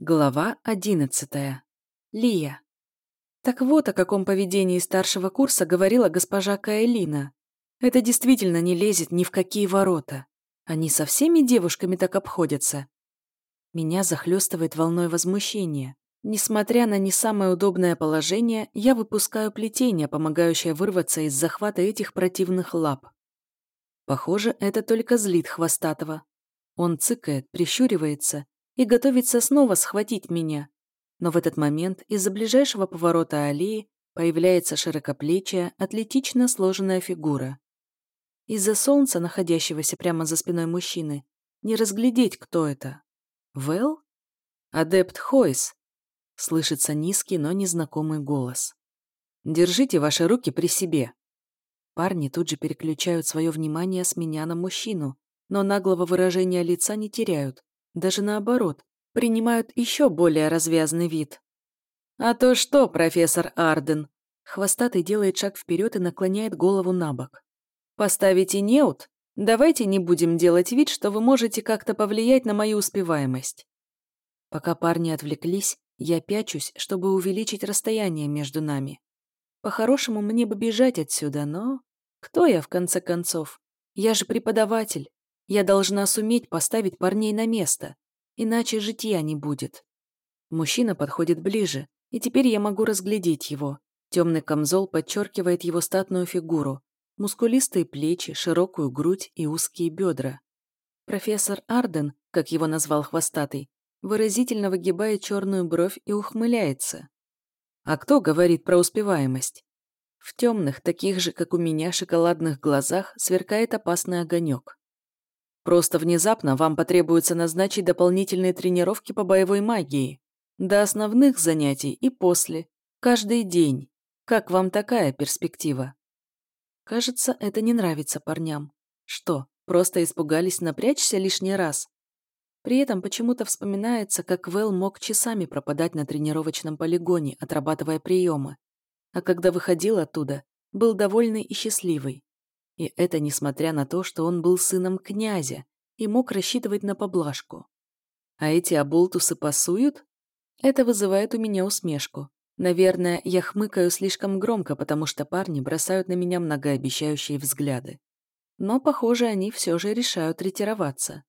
Глава одиннадцатая. Лия. Так вот о каком поведении старшего курса говорила госпожа Каэлина. Это действительно не лезет ни в какие ворота. Они со всеми девушками так обходятся. Меня захлестывает волной возмущения. Несмотря на не самое удобное положение, я выпускаю плетение, помогающее вырваться из захвата этих противных лап. Похоже, это только злит Хвостатого. Он цыкает, прищуривается и готовится снова схватить меня. Но в этот момент из-за ближайшего поворота аллеи появляется широкоплечья, атлетично сложенная фигура. Из-за солнца, находящегося прямо за спиной мужчины, не разглядеть, кто это. Вэл? Адепт Хойс. Слышится низкий, но незнакомый голос. Держите ваши руки при себе. Парни тут же переключают свое внимание с меня на мужчину, но наглого выражения лица не теряют, даже наоборот, принимают еще более развязный вид. «А то что, профессор Арден?» Хвостатый делает шаг вперед и наклоняет голову на бок. «Поставите неут? Давайте не будем делать вид, что вы можете как-то повлиять на мою успеваемость». Пока парни отвлеклись, я пячусь, чтобы увеличить расстояние между нами. По-хорошему, мне бы бежать отсюда, но... Кто я, в конце концов? Я же преподаватель. Я должна суметь поставить парней на место, иначе житья не будет. Мужчина подходит ближе, и теперь я могу разглядеть его. Темный камзол подчеркивает его статную фигуру, мускулистые плечи, широкую грудь и узкие бедра. Профессор Арден, как его назвал хвостатый, выразительно выгибает черную бровь и ухмыляется. А кто говорит про успеваемость? В темных, таких же, как у меня, шоколадных глазах сверкает опасный огонек. Просто внезапно вам потребуется назначить дополнительные тренировки по боевой магии. До основных занятий и после. Каждый день. Как вам такая перспектива? Кажется, это не нравится парням. Что, просто испугались напрячься лишний раз? При этом почему-то вспоминается, как Вэл мог часами пропадать на тренировочном полигоне, отрабатывая приемы. А когда выходил оттуда, был довольный и счастливый. И это несмотря на то, что он был сыном князя и мог рассчитывать на поблажку. А эти оболтусы пасуют? Это вызывает у меня усмешку. Наверное, я хмыкаю слишком громко, потому что парни бросают на меня многообещающие взгляды. Но, похоже, они все же решают ретироваться.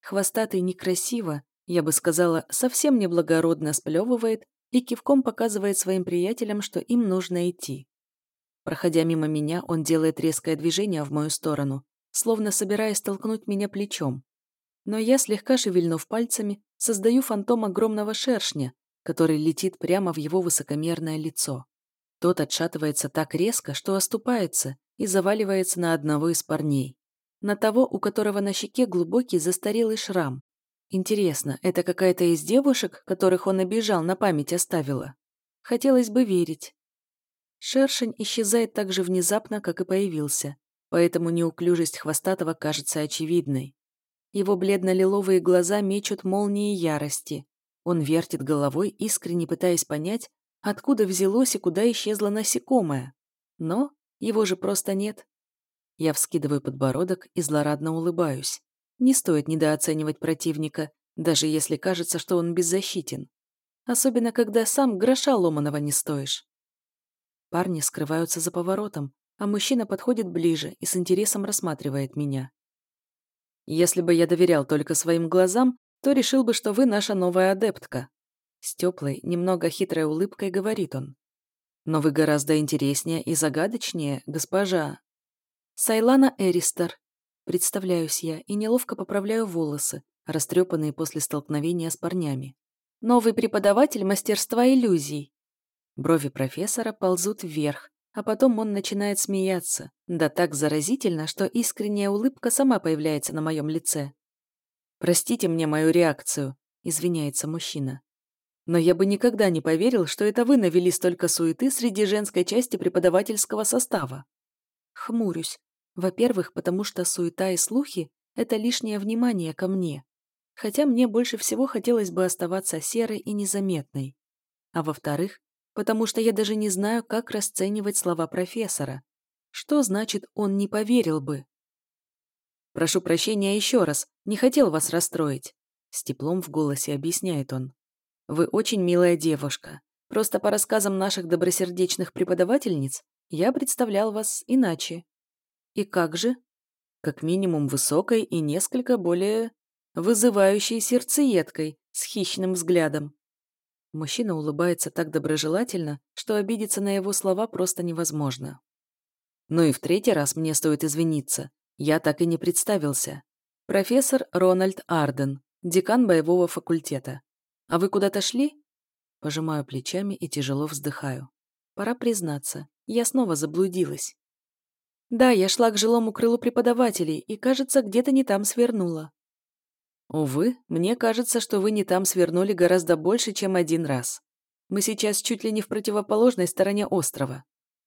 Хвостатый некрасиво, я бы сказала, совсем неблагородно сплевывает и кивком показывает своим приятелям, что им нужно идти. Проходя мимо меня, он делает резкое движение в мою сторону, словно собираясь толкнуть меня плечом. Но я, слегка шевельнув пальцами, создаю фантом огромного шершня, который летит прямо в его высокомерное лицо. Тот отшатывается так резко, что оступается и заваливается на одного из парней. На того, у которого на щеке глубокий застарелый шрам. Интересно, это какая-то из девушек, которых он обижал, на память оставила? Хотелось бы верить. Шершень исчезает так же внезапно, как и появился, поэтому неуклюжесть Хвостатого кажется очевидной. Его бледно-лиловые глаза мечут молнии ярости. Он вертит головой, искренне пытаясь понять, откуда взялось и куда исчезло насекомое. Но его же просто нет. Я вскидываю подбородок и злорадно улыбаюсь. Не стоит недооценивать противника, даже если кажется, что он беззащитен. Особенно, когда сам гроша ломаного не стоишь. Парни скрываются за поворотом, а мужчина подходит ближе и с интересом рассматривает меня. Если бы я доверял только своим глазам, то решил бы, что вы наша новая адептка. С теплой, немного хитрой улыбкой говорит он. Но вы гораздо интереснее и загадочнее, госпожа. Сайлана Эристер. Представляюсь я и неловко поправляю волосы, растрепанные после столкновения с парнями. Новый преподаватель мастерства иллюзий. Брови профессора ползут вверх, а потом он начинает смеяться, да так заразительно, что искренняя улыбка сама появляется на моем лице. «Простите мне мою реакцию», — извиняется мужчина. «Но я бы никогда не поверил, что это вы навели столько суеты среди женской части преподавательского состава». Хмурюсь. Во-первых, потому что суета и слухи — это лишнее внимание ко мне. Хотя мне больше всего хотелось бы оставаться серой и незаметной. А во-вторых, потому что я даже не знаю, как расценивать слова профессора. Что значит «он не поверил бы»? «Прошу прощения еще раз, не хотел вас расстроить», — с теплом в голосе объясняет он. Вы очень милая девушка. Просто по рассказам наших добросердечных преподавательниц я представлял вас иначе. И как же? Как минимум высокой и несколько более вызывающей сердцеедкой, с хищным взглядом. Мужчина улыбается так доброжелательно, что обидеться на его слова просто невозможно. Ну и в третий раз мне стоит извиниться. Я так и не представился. Профессор Рональд Арден, декан боевого факультета. А вы куда-то шли? Пожимаю плечами и тяжело вздыхаю. Пора признаться, я снова заблудилась. Да, я шла к жилому крылу преподавателей и, кажется, где-то не там свернула. Увы, мне кажется, что вы не там свернули гораздо больше, чем один раз. Мы сейчас чуть ли не в противоположной стороне острова.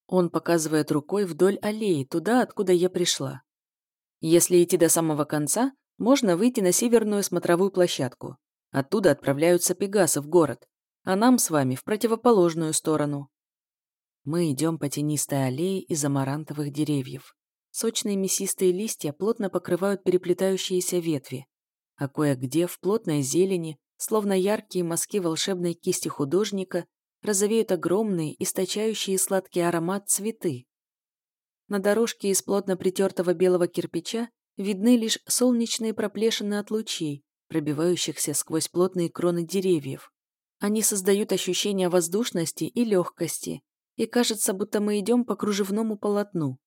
Он показывает рукой вдоль аллеи, туда, откуда я пришла. Если идти до самого конца, можно выйти на северную смотровую площадку. Оттуда отправляются пегасы в город, а нам с вами в противоположную сторону. Мы идем по тенистой аллее из амарантовых деревьев. Сочные мясистые листья плотно покрывают переплетающиеся ветви, а кое-где в плотной зелени, словно яркие мазки волшебной кисти художника, розовеют огромные, источающие сладкий аромат цветы. На дорожке из плотно притертого белого кирпича видны лишь солнечные проплешины от лучей, пробивающихся сквозь плотные кроны деревьев. Они создают ощущение воздушности и легкости, и кажется, будто мы идем по кружевному полотну.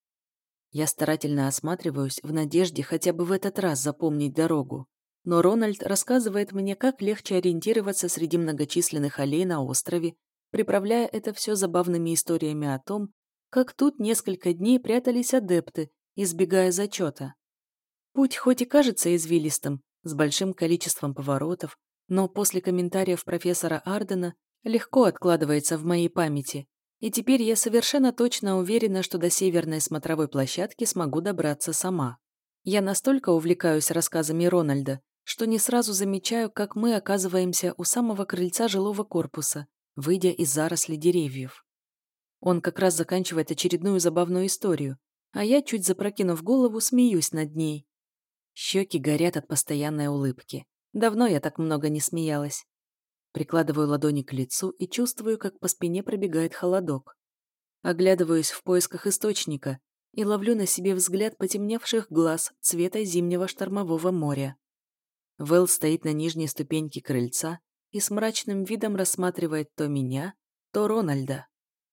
Я старательно осматриваюсь в надежде хотя бы в этот раз запомнить дорогу. Но Рональд рассказывает мне, как легче ориентироваться среди многочисленных аллей на острове, приправляя это все забавными историями о том, как тут несколько дней прятались адепты, избегая зачета. Путь хоть и кажется извилистым, с большим количеством поворотов, но после комментариев профессора Ардена легко откладывается в моей памяти, и теперь я совершенно точно уверена, что до северной смотровой площадки смогу добраться сама. Я настолько увлекаюсь рассказами Рональда, что не сразу замечаю, как мы оказываемся у самого крыльца жилого корпуса, выйдя из заросли деревьев. Он как раз заканчивает очередную забавную историю, а я, чуть запрокинув голову, смеюсь над ней. Щеки горят от постоянной улыбки. Давно я так много не смеялась. Прикладываю ладони к лицу и чувствую, как по спине пробегает холодок. Оглядываюсь в поисках источника и ловлю на себе взгляд потемневших глаз цвета зимнего штормового моря. Вэл стоит на нижней ступеньке крыльца и с мрачным видом рассматривает то меня, то Рональда.